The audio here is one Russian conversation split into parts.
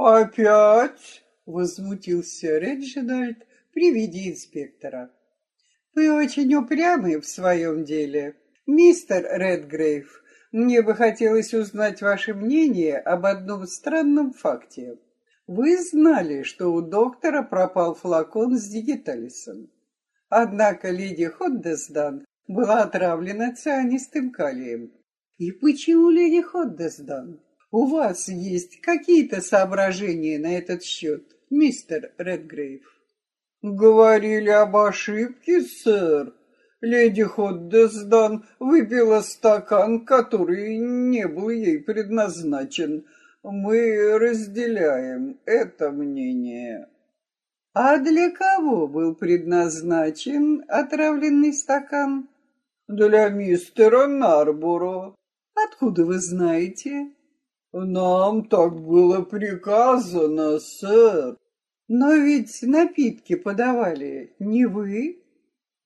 «Опять?» — возмутился Реджинальд при виде инспектора. «Вы очень упрямы в своем деле. Мистер Редгрейв, мне бы хотелось узнать ваше мнение об одном странном факте. Вы знали, что у доктора пропал флакон с дигиталисом. Однако леди Ходдесдан была отравлена цианистым калием. И почему леди Ходдесдан? У вас есть какие-то соображения на этот счет, мистер Редгрейв? Говорили об ошибке, сэр. Леди Ходдесдан выпила стакан, который не был ей предназначен. Мы разделяем это мнение. А для кого был предназначен отравленный стакан? Для мистера Нарбуро. Откуда вы знаете? Нам так было приказано, сэр. Но ведь напитки подавали не вы?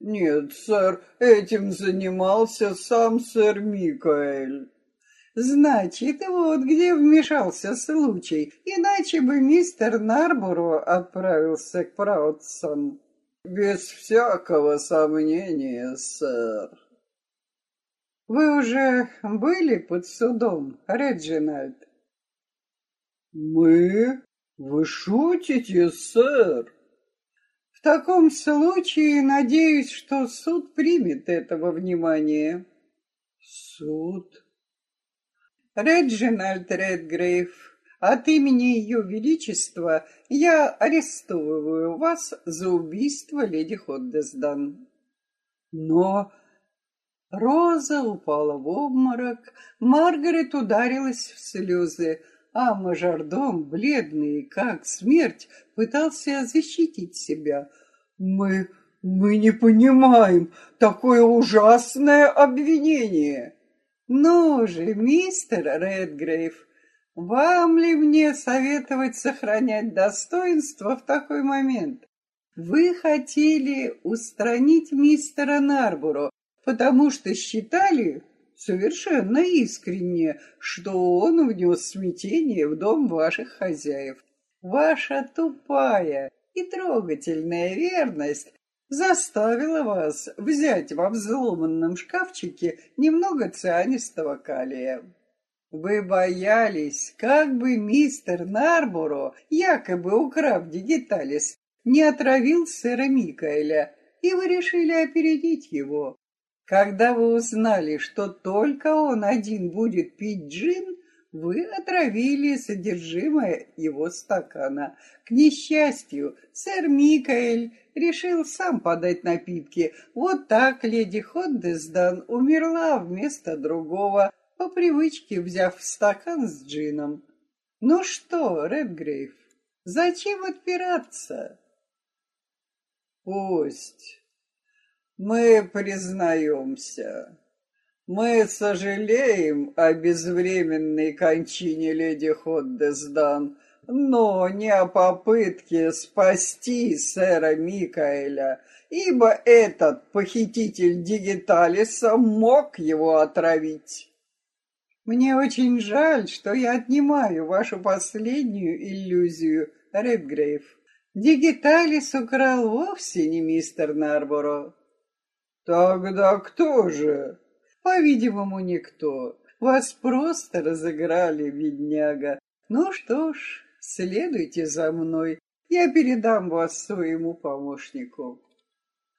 Нет, сэр, этим занимался сам сэр Микаэль. Значит, вот где вмешался случай, иначе бы мистер Нарборо отправился к Праутсам. Без всякого сомнения, сэр. Вы уже были под судом, Реджинальд? Мы? Вы шутите, сэр? В таком случае, надеюсь, что суд примет этого внимания. Суд? Реджинальд Редгрейв, от имени Ее Величества я арестовываю вас за убийство леди Ходдесдан. Но Роза упала в обморок, Маргарет ударилась в слезы, а мажордом, бледный, как смерть, пытался защитить себя. «Мы... мы не понимаем, такое ужасное обвинение!» «Ну же, мистер Редгрейв, вам ли мне советовать сохранять достоинство в такой момент? Вы хотели устранить мистера Нарбуро, потому что считали совершенно искренне, что он внес смятение в дом ваших хозяев. Ваша тупая и трогательная верность заставила вас взять во взломанном шкафчике немного цианистого калия. Вы боялись, как бы мистер Нарборо, якобы украв дигиталис, не отравил сэра Микаэля, и вы решили опередить его. Когда вы узнали, что только он один будет пить джин, вы отравили содержимое его стакана. К несчастью, сэр Микаэль решил сам подать напитки. Вот так леди Ходдесдан умерла вместо другого, по привычке взяв стакан с джином. Ну что, Редгрейв, зачем отпираться? Пусть. Мы признаемся. Мы сожалеем о безвременной кончине леди Ходдесдан, но не о попытке спасти сэра Микаэля, ибо этот похититель Дигиталиса мог его отравить. Мне очень жаль, что я отнимаю вашу последнюю иллюзию, Редгрейв. Дигиталис украл вовсе не мистер Нарборо. Тогда кто же? По-видимому, никто. Вас просто разыграли, бедняга. Ну что ж, следуйте за мной. Я передам вас своему помощнику.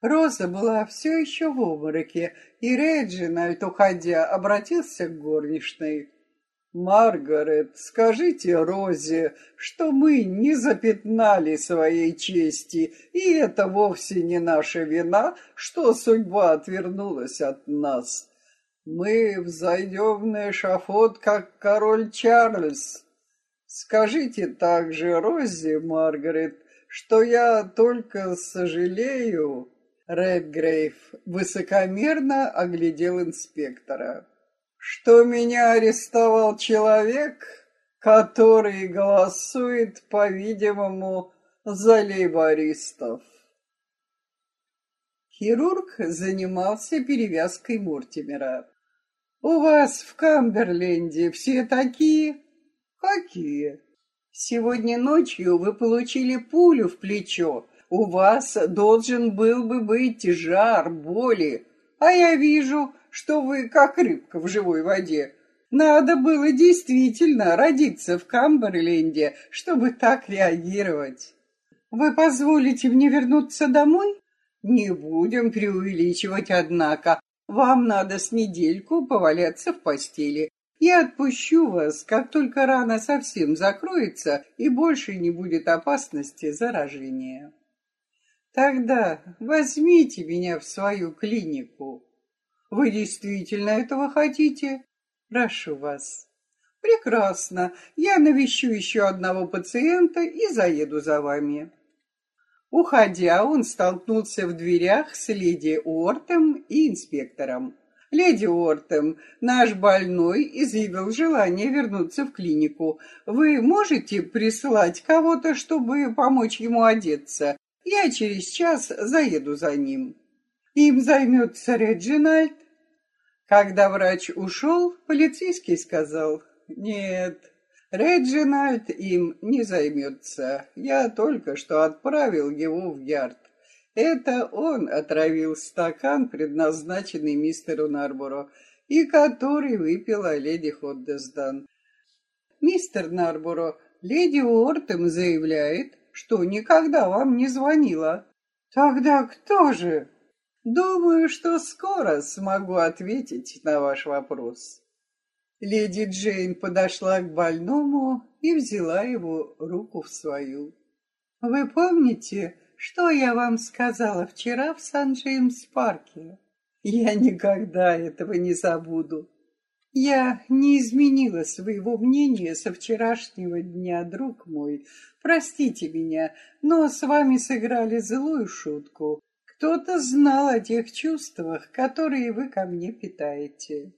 Роза была все еще в обмороке, и Реджинальд, уходя, обратился к горничной. «Маргарет, скажите Розе, что мы не запятнали своей чести, и это вовсе не наша вина, что судьба отвернулась от нас. Мы взойдем на эшафот, как король Чарльз. Скажите также Розе, Маргарет, что я только сожалею...» Редгрейв высокомерно оглядел инспектора что меня арестовал человек, который голосует, по-видимому, за лейбористов. Хирург занимался перевязкой Мортимера. «У вас в Камберленде все такие?» «Какие?» Сегодня ночью вы получили пулю в плечо. У вас должен был бы быть жар, боли. А я вижу, что вы как рыбка в живой воде. Надо было действительно родиться в Камберленде, чтобы так реагировать. Вы позволите мне вернуться домой? Не будем преувеличивать, однако. Вам надо с недельку поваляться в постели. Я отпущу вас, как только рана совсем закроется и больше не будет опасности заражения. Тогда возьмите меня в свою клинику. Вы действительно этого хотите? Прошу вас. Прекрасно. Я навещу еще одного пациента и заеду за вами. Уходя, он столкнулся в дверях с леди Уортом и инспектором. «Леди Уортем, наш больной изъявил желание вернуться в клинику. Вы можете прислать кого-то, чтобы помочь ему одеться? Я через час заеду за ним». «Им займется Реджинальд?» Когда врач ушел, полицейский сказал, «Нет, Реджинальд им не займется. Я только что отправил его в ярд. Это он отравил стакан, предназначенный мистеру Нарборо, и который выпила леди Ходдесдан. Мистер Нарборо, леди Уортем заявляет, что никогда вам не звонила. Тогда кто же? Думаю, что скоро смогу ответить на ваш вопрос. Леди Джейн подошла к больному и взяла его руку в свою. Вы помните, что я вам сказала вчера в Сан-Джеймс-парке? Я никогда этого не забуду. Я не изменила своего мнения со вчерашнего дня, друг мой. Простите меня, но с вами сыграли злую шутку. Кто-то знал о тех чувствах, которые вы ко мне питаете.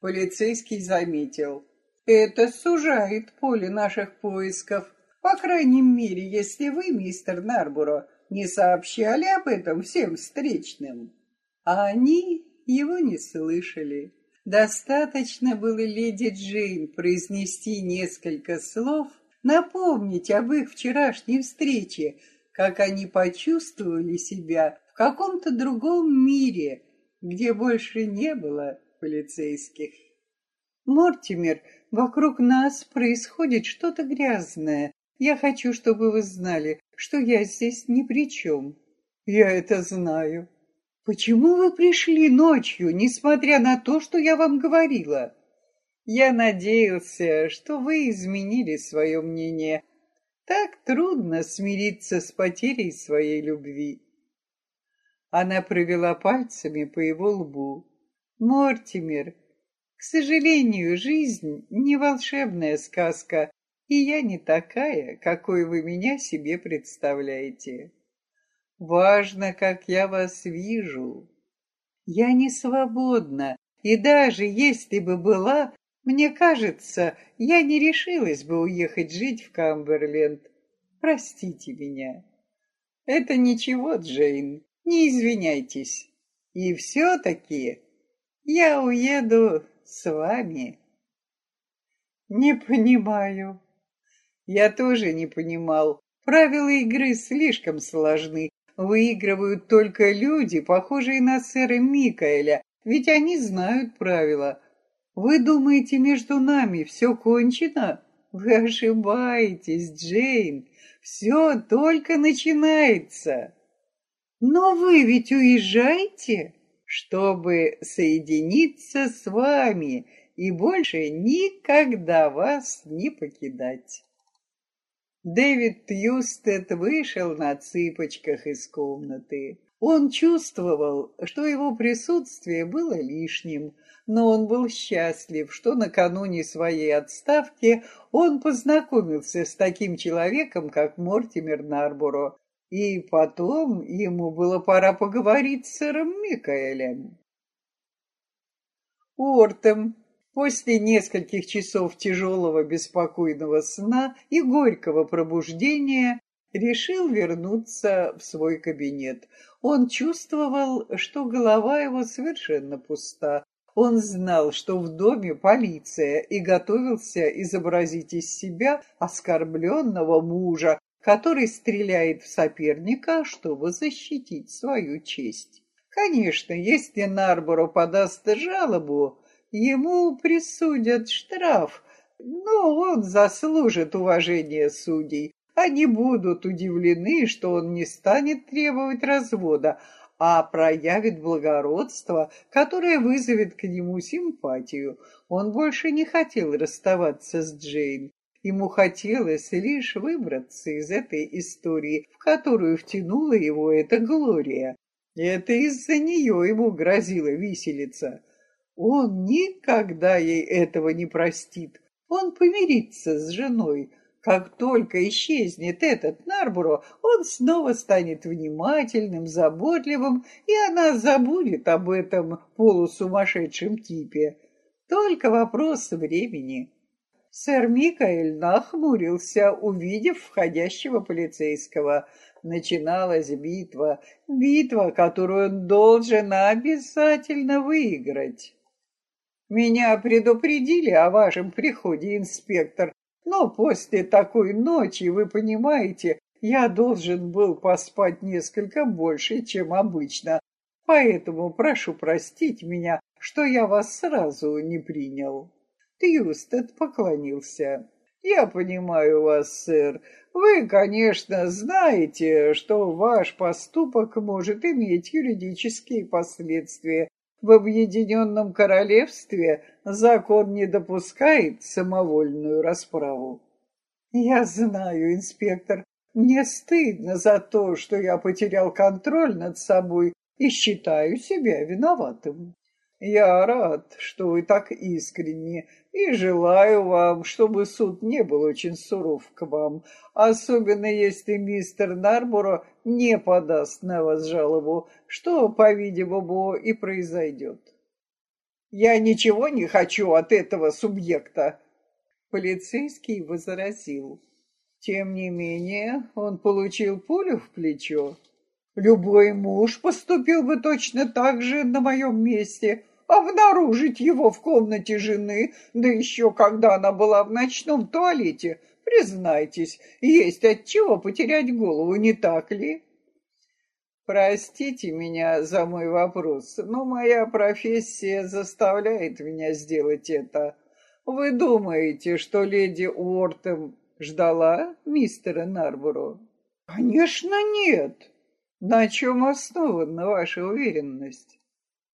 Полицейский заметил. Это сужает поле наших поисков. По крайней мере, если вы, мистер Нарбуро, не сообщали об этом всем встречным. А они его не слышали. Достаточно было леди Джейн произнести несколько слов, напомнить об их вчерашней встрече, как они почувствовали себя каком-то другом мире, где больше не было полицейских. Мортимер, вокруг нас происходит что-то грязное. Я хочу, чтобы вы знали, что я здесь ни при чем. Я это знаю. Почему вы пришли ночью, несмотря на то, что я вам говорила? Я надеялся, что вы изменили свое мнение. Так трудно смириться с потерей своей любви. Она провела пальцами по его лбу. Мортимер, к сожалению, жизнь не волшебная сказка, и я не такая, какой вы меня себе представляете. Важно, как я вас вижу. Я не свободна, и даже если бы была, мне кажется, я не решилась бы уехать жить в Камберленд. Простите меня. Это ничего, Джейн, не извиняйтесь. И все-таки я уеду с вами. Не понимаю. Я тоже не понимал. Правила игры слишком сложны. Выигрывают только люди, похожие на сэра Микаэля, ведь они знают правила. Вы думаете, между нами все кончено? Вы ошибаетесь, Джейн. Все только начинается. Но вы ведь уезжаете, чтобы соединиться с вами и больше никогда вас не покидать. Дэвид Тьюстед вышел на цыпочках из комнаты. Он чувствовал, что его присутствие было лишним, но он был счастлив, что накануне своей отставки он познакомился с таким человеком, как Мортимер Нарборо, и потом ему было пора поговорить с сэром Микаэлем. Уортем После нескольких часов тяжелого беспокойного сна и горького пробуждения решил вернуться в свой кабинет. Он чувствовал, что голова его совершенно пуста. Он знал, что в доме полиция, и готовился изобразить из себя оскорбленного мужа, который стреляет в соперника, чтобы защитить свою честь. Конечно, если Нарборо подаст жалобу, ему присудят штраф, но он заслужит уважения судей. Они будут удивлены, что он не станет требовать развода, а проявит благородство, которое вызовет к нему симпатию. Он больше не хотел расставаться с Джейн. Ему хотелось лишь выбраться из этой истории, в которую втянула его эта Глория. Это из-за нее ему грозила виселица. Он никогда ей этого не простит. Он помирится с женой, как только исчезнет этот Нарбуро, он снова станет внимательным, заботливым, и она забудет об этом полусумасшедшем типе. Только вопрос времени. Сэр Микаэль нахмурился, увидев входящего полицейского. Начиналась битва, битва, которую он должен обязательно выиграть. «Меня предупредили о вашем приходе, инспектор», но после такой ночи, вы понимаете, я должен был поспать несколько больше, чем обычно. Поэтому прошу простить меня, что я вас сразу не принял. Тьюстед поклонился. Я понимаю вас, сэр. Вы, конечно, знаете, что ваш поступок может иметь юридические последствия, в Объединенном Королевстве закон не допускает самовольную расправу. Я знаю, инспектор, мне стыдно за то, что я потерял контроль над собой и считаю себя виноватым. Я рад, что вы так искренни, и желаю вам, чтобы суд не был очень суров к вам, особенно если мистер Нарборо не подаст на вас жалобу, что, по-видимому, и произойдет. Я ничего не хочу от этого субъекта. Полицейский возразил. Тем не менее, он получил пулю в плечо. Любой муж поступил бы точно так же на моем месте, обнаружить его в комнате жены, да еще когда она была в ночном туалете. Признайтесь, есть от чего потерять голову, не так ли? Простите меня за мой вопрос, но моя профессия заставляет меня сделать это. Вы думаете, что леди Уортем ждала мистера Нарборо? Конечно, нет. На чем основана ваша уверенность?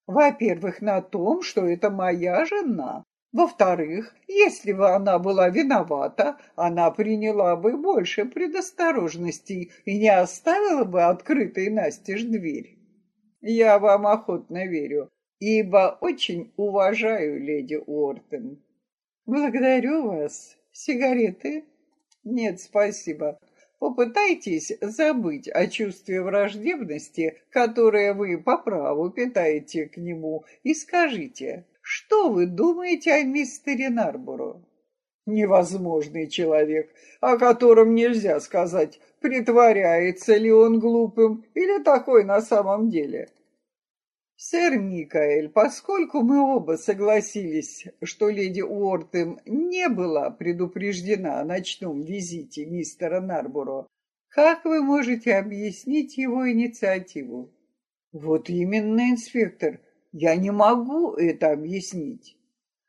Во-первых, на том, что это моя жена. Во-вторых, если бы она была виновата, она приняла бы больше предосторожностей и не оставила бы открытой настежь дверь. Я вам охотно верю, ибо очень уважаю леди Уортон. Благодарю вас. Сигареты? Нет, спасибо. Попытайтесь забыть о чувстве враждебности, которое вы по праву питаете к нему, и скажите, что вы думаете о мистере Нарборо? Невозможный человек, о котором нельзя сказать, притворяется ли он глупым или такой на самом деле. Сэр Микаэль, поскольку мы оба согласились, что леди Уортем не была предупреждена о ночном визите мистера Нарборо, как вы можете объяснить его инициативу? Вот именно, инспектор, я не могу это объяснить.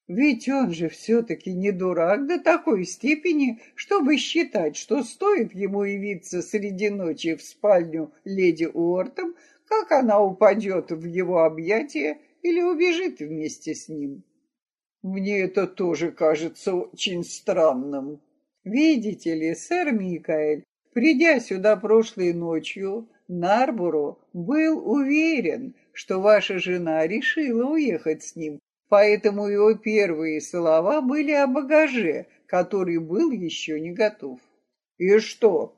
Ведь он же все-таки не дурак до такой степени, чтобы считать, что стоит ему явиться среди ночи в спальню леди Уортом, как она упадет в его объятия или убежит вместе с ним. Мне это тоже кажется очень странным. Видите ли, сэр Микаэль, придя сюда прошлой ночью, Нарбуро был уверен, что ваша жена решила уехать с ним, поэтому его первые слова были о багаже, который был еще не готов. И что?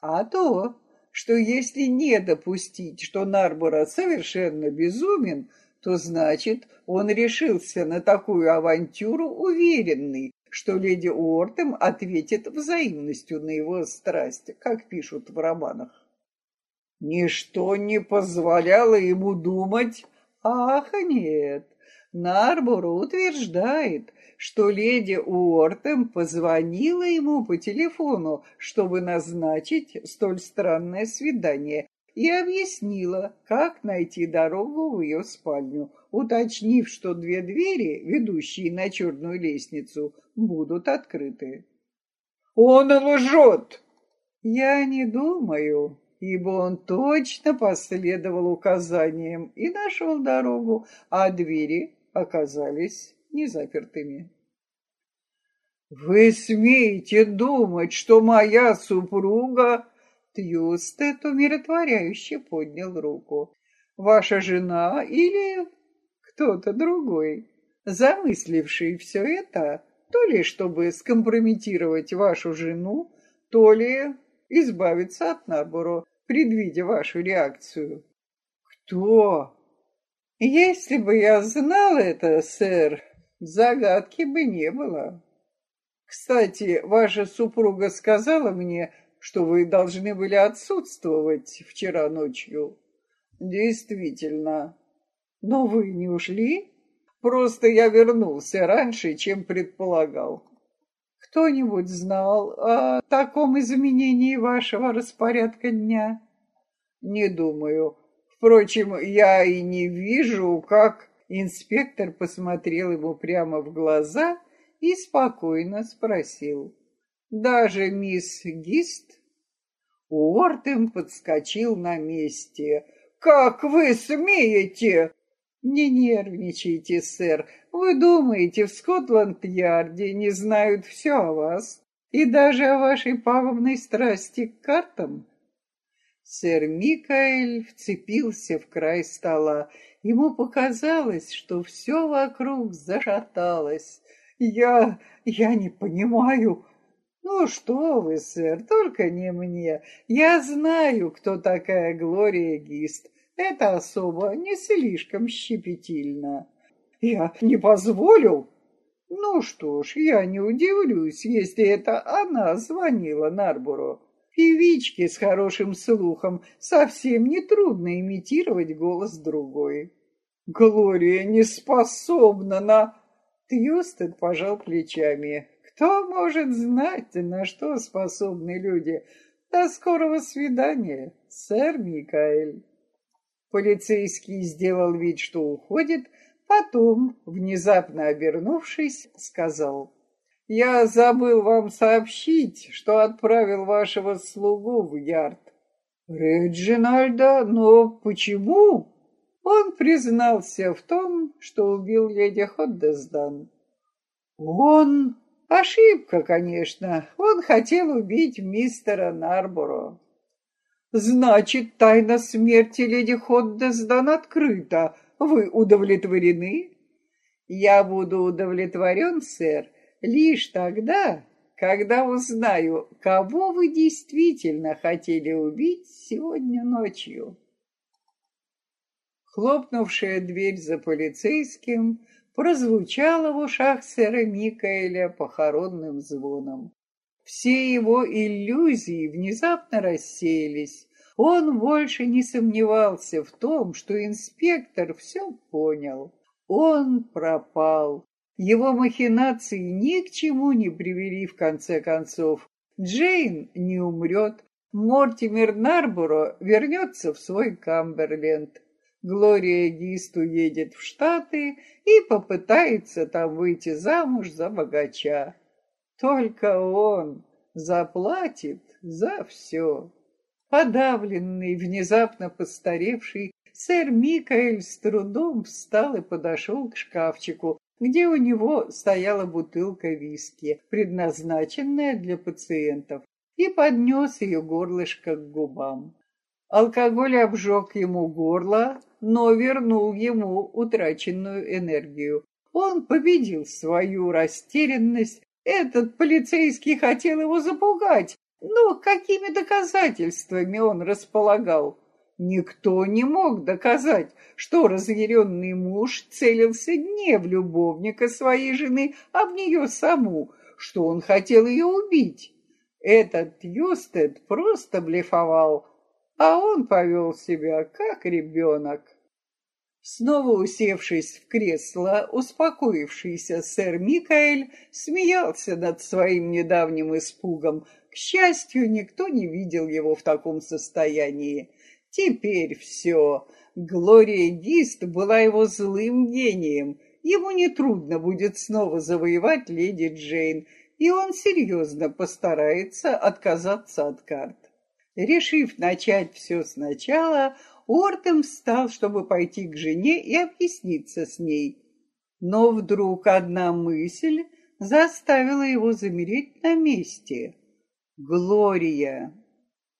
А то, что если не допустить, что Нарбора совершенно безумен, то значит, он решился на такую авантюру уверенный, что леди Уортем ответит взаимностью на его страсть, как пишут в романах. Ничто не позволяло ему думать. Ах, нет, Нарборо утверждает, что леди Уортем позвонила ему по телефону, чтобы назначить столь странное свидание, и объяснила, как найти дорогу в ее спальню, уточнив, что две двери, ведущие на черную лестницу, будут открыты. «Он лжет!» «Я не думаю, ибо он точно последовал указаниям и нашел дорогу, а двери оказались незапертыми. «Вы смеете думать, что моя супруга...» Тьюстед умиротворяюще поднял руку. «Ваша жена или кто-то другой, замысливший все это, то ли чтобы скомпрометировать вашу жену, то ли избавиться от набора, предвидя вашу реакцию». «Кто?» «Если бы я знал это, сэр, загадки бы не было. Кстати, ваша супруга сказала мне, что вы должны были отсутствовать вчера ночью. Действительно. Но вы не ушли? Просто я вернулся раньше, чем предполагал. Кто-нибудь знал о таком изменении вашего распорядка дня? Не думаю. Впрочем, я и не вижу, как... Инспектор посмотрел ему прямо в глаза и спокойно спросил. «Даже мисс Гист?» Уортем подскочил на месте. «Как вы смеете?» «Не нервничайте, сэр. Вы думаете, в Скотланд-Ярде не знают все о вас и даже о вашей пагубной страсти к картам?» Сэр Микаэль вцепился в край стола Ему показалось, что все вокруг зашаталось. Я... я не понимаю. Ну что вы, сэр, только не мне. Я знаю, кто такая Глория Гист. Это особо не слишком щепетильно. Я не позволю. Ну что ж, я не удивлюсь, если это она звонила Нарбуру. Певичке с хорошим слухом совсем не трудно имитировать голос другой. Глория не способна на... Тьюстед пожал плечами. Кто может знать, на что способны люди? До скорого свидания, сэр Микаэль. Полицейский сделал вид, что уходит, потом, внезапно обернувшись, сказал... Я забыл вам сообщить, что отправил вашего слугу в ярд. Реджинальда, но почему? Он признался в том, что убил леди Ходдесдан. Он... Ошибка, конечно. Он хотел убить мистера Нарборо. Значит, тайна смерти леди Ходдесдан открыта. Вы удовлетворены? Я буду удовлетворен, сэр, лишь тогда, когда узнаю, кого вы действительно хотели убить сегодня ночью. Хлопнувшая дверь за полицейским прозвучала в ушах сэра Микаэля похоронным звоном. Все его иллюзии внезапно рассеялись. Он больше не сомневался в том, что инспектор все понял. Он пропал. Его махинации ни к чему не привели в конце концов. Джейн не умрет, Мортимер Нарборо вернется в свой Камберленд. Глория Гист уедет в Штаты и попытается там выйти замуж за богача. Только он заплатит за все. Подавленный, внезапно постаревший, сэр Микаэль с трудом встал и подошел к шкафчику, где у него стояла бутылка виски, предназначенная для пациентов, и поднес ее горлышко к губам. Алкоголь обжег ему горло, но вернул ему утраченную энергию. Он победил свою растерянность. Этот полицейский хотел его запугать, но какими доказательствами он располагал? Никто не мог доказать, что разъяренный муж целился не в любовника своей жены, а в нее саму, что он хотел ее убить. Этот Юстед просто блефовал, а он повел себя как ребенок. Снова усевшись в кресло, успокоившийся сэр Микаэль смеялся над своим недавним испугом. К счастью, никто не видел его в таком состоянии. Теперь все. Глория Гист была его злым гением. Ему нетрудно будет снова завоевать леди Джейн, и он серьезно постарается отказаться от карт. Решив начать все сначала, Ортем встал, чтобы пойти к жене и объясниться с ней. Но вдруг одна мысль заставила его замереть на месте. Глория!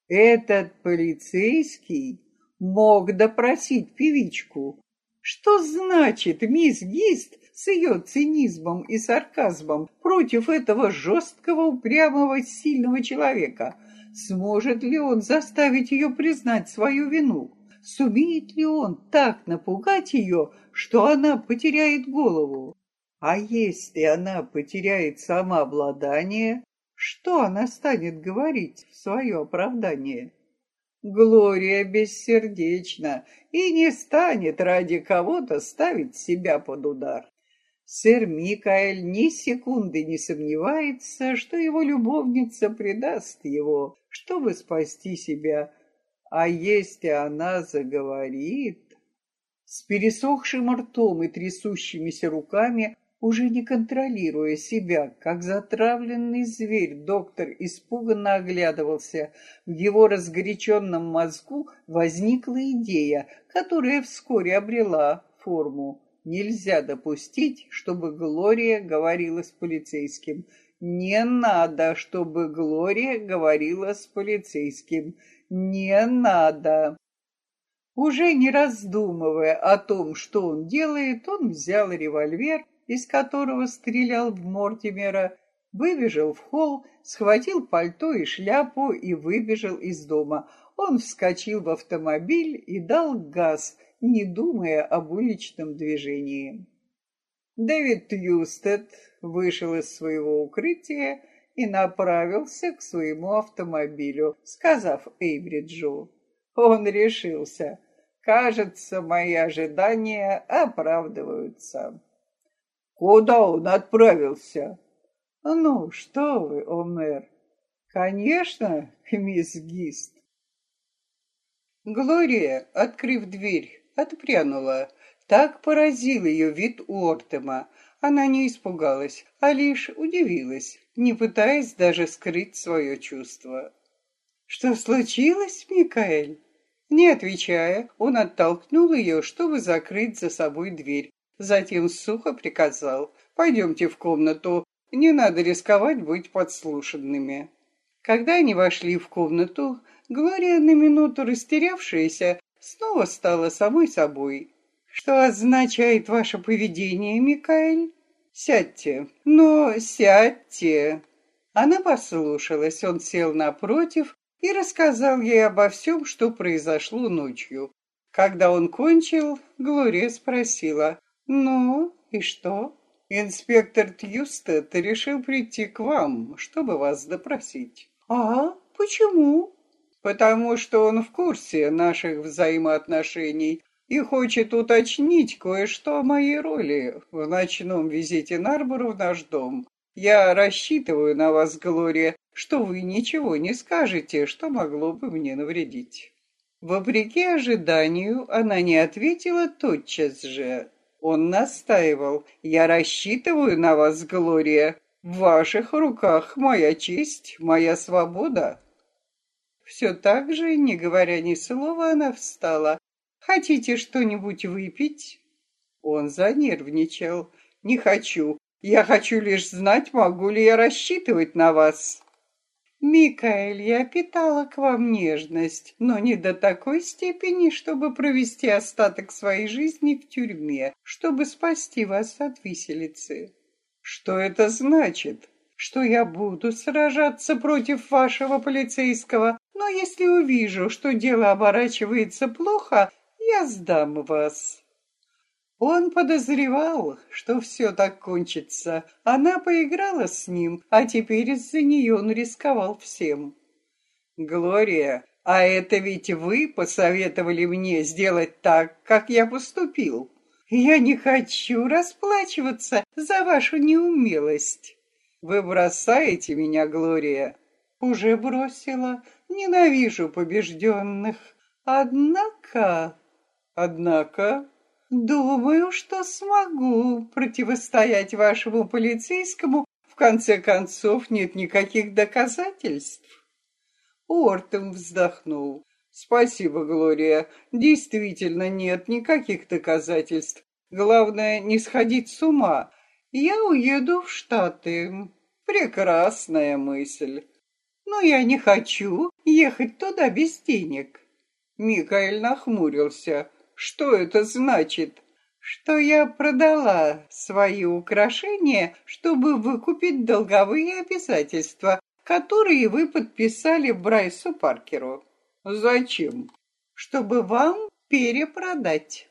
Этот полицейский мог допросить певичку. Что значит мисс Гист с ее цинизмом и сарказмом против этого жесткого, упрямого, сильного человека? Сможет ли он заставить ее признать свою вину? Сумеет ли он так напугать ее, что она потеряет голову? А если она потеряет самообладание, что она станет говорить в свое оправдание? Глория бессердечна и не станет ради кого-то ставить себя под удар. Сэр Микаэль ни секунды не сомневается, что его любовница предаст его, чтобы спасти себя а если она заговорит... С пересохшим ртом и трясущимися руками, уже не контролируя себя, как затравленный зверь, доктор испуганно оглядывался. В его разгоряченном мозгу возникла идея, которая вскоре обрела форму. Нельзя допустить, чтобы Глория говорила с полицейским. Не надо, чтобы Глория говорила с полицейским. «Не надо!» Уже не раздумывая о том, что он делает, он взял револьвер, из которого стрелял в Мортимера, выбежал в холл, схватил пальто и шляпу и выбежал из дома. Он вскочил в автомобиль и дал газ, не думая об уличном движении. Дэвид Юстед вышел из своего укрытия и направился к своему автомобилю, сказав Эйбриджу. Он решился. Кажется, мои ожидания оправдываются. Куда он отправился? Ну, что вы, Омер. Конечно, к мисс Гист. Глория, открыв дверь, отпрянула. Так поразил ее вид Уортема. Она не испугалась, а лишь удивилась не пытаясь даже скрыть свое чувство. «Что случилось, Микаэль?» Не отвечая, он оттолкнул ее, чтобы закрыть за собой дверь. Затем сухо приказал «Пойдемте в комнату, не надо рисковать быть подслушанными». Когда они вошли в комнату, Глория, на минуту растерявшаяся, снова стала самой собой. «Что означает ваше поведение, Микаэль?» Сядьте, но сядьте. Она послушалась, он сел напротив и рассказал ей обо всем, что произошло ночью. Когда он кончил, Глория спросила, «Ну, и что?» «Инспектор Тьюстед решил прийти к вам, чтобы вас допросить». «А, почему?» «Потому что он в курсе наших взаимоотношений и хочет уточнить кое-что о моей роли в ночном визите Нарбору в наш дом. Я рассчитываю на вас, Глория, что вы ничего не скажете, что могло бы мне навредить». Вопреки ожиданию, она не ответила тотчас же. Он настаивал. «Я рассчитываю на вас, Глория. В ваших руках моя честь, моя свобода». Все так же, не говоря ни слова, она встала Хотите что-нибудь выпить?» Он занервничал. «Не хочу. Я хочу лишь знать, могу ли я рассчитывать на вас». «Микаэль, я питала к вам нежность, но не до такой степени, чтобы провести остаток своей жизни в тюрьме, чтобы спасти вас от виселицы». «Что это значит?» «Что я буду сражаться против вашего полицейского, но если увижу, что дело оборачивается плохо, я сдам вас». Он подозревал, что все так кончится. Она поиграла с ним, а теперь из-за нее он рисковал всем. Глория, А это ведь вы посоветовали мне сделать так, как я поступил. Я не хочу расплачиваться за вашу неумелость. Вы бросаете меня, Глория. Уже бросила. Ненавижу побежденных. Однако... Однако... Думаю, что смогу противостоять вашему полицейскому. В конце концов, нет никаких доказательств. Ортом вздохнул. Спасибо, Глория. Действительно нет никаких доказательств. Главное, не сходить с ума. Я уеду в Штаты. Прекрасная мысль. Но я не хочу ехать туда без денег. Микаэль нахмурился. Что это значит? Что я продала свои украшения, чтобы выкупить долговые обязательства, которые вы подписали Брайсу Паркеру. Зачем? Чтобы вам перепродать.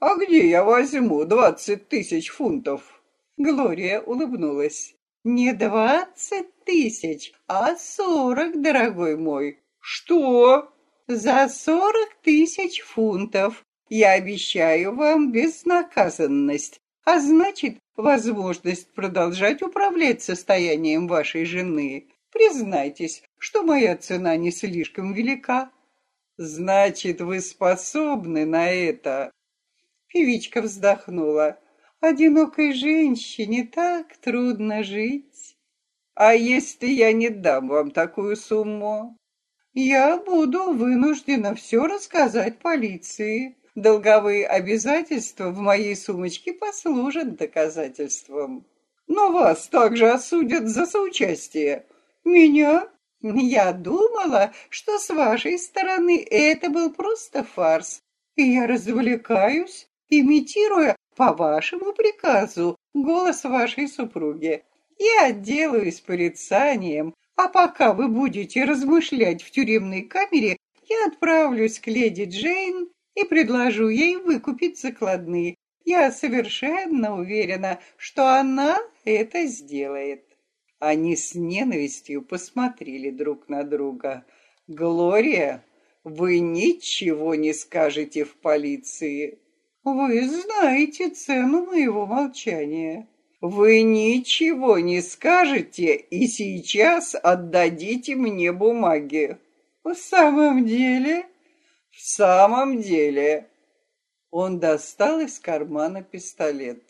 А где я возьму двадцать тысяч фунтов? Глория улыбнулась. Не двадцать тысяч, а сорок, дорогой мой. Что? За сорок тысяч фунтов. Я обещаю вам безнаказанность, а значит, возможность продолжать управлять состоянием вашей жены. Признайтесь, что моя цена не слишком велика. Значит, вы способны на это. Певичка вздохнула. Одинокой женщине так трудно жить. А если я не дам вам такую сумму? Я буду вынуждена все рассказать полиции. Долговые обязательства в моей сумочке послужат доказательством. Но вас также осудят за соучастие. Меня? Я думала, что с вашей стороны это был просто фарс. И я развлекаюсь, имитируя по вашему приказу голос вашей супруги. Я отделаюсь порицанием, а пока вы будете размышлять в тюремной камере, я отправлюсь к леди Джейн и предложу ей выкупить закладные. Я совершенно уверена, что она это сделает. Они с ненавистью посмотрели друг на друга. «Глория, вы ничего не скажете в полиции. Вы знаете цену моего молчания. Вы ничего не скажете и сейчас отдадите мне бумаги. В самом деле? В самом деле. Он достал из кармана пистолет.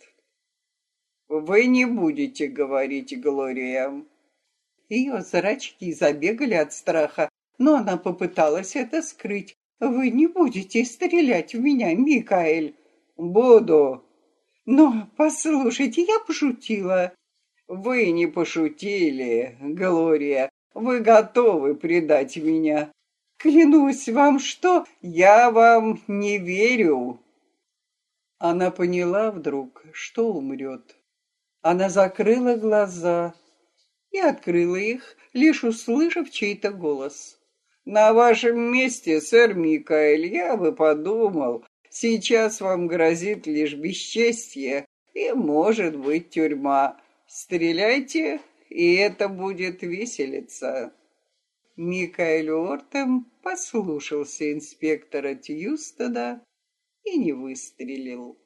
Вы не будете говорить, Глория. Ее зрачки забегали от страха, но она попыталась это скрыть. Вы не будете стрелять в меня, Микаэль. Буду. Но, послушайте, я пошутила. Вы не пошутили, Глория. Вы готовы предать меня. Клянусь вам, что я вам не верю. Она поняла вдруг, что умрет. Она закрыла глаза и открыла их, лишь услышав чей-то голос. «На вашем месте, сэр Микаэль, я бы подумал, сейчас вам грозит лишь бесчестье и, может быть, тюрьма. Стреляйте, и это будет веселиться». Микаэль Ортем послушался инспектора Тьюстеда и не выстрелил.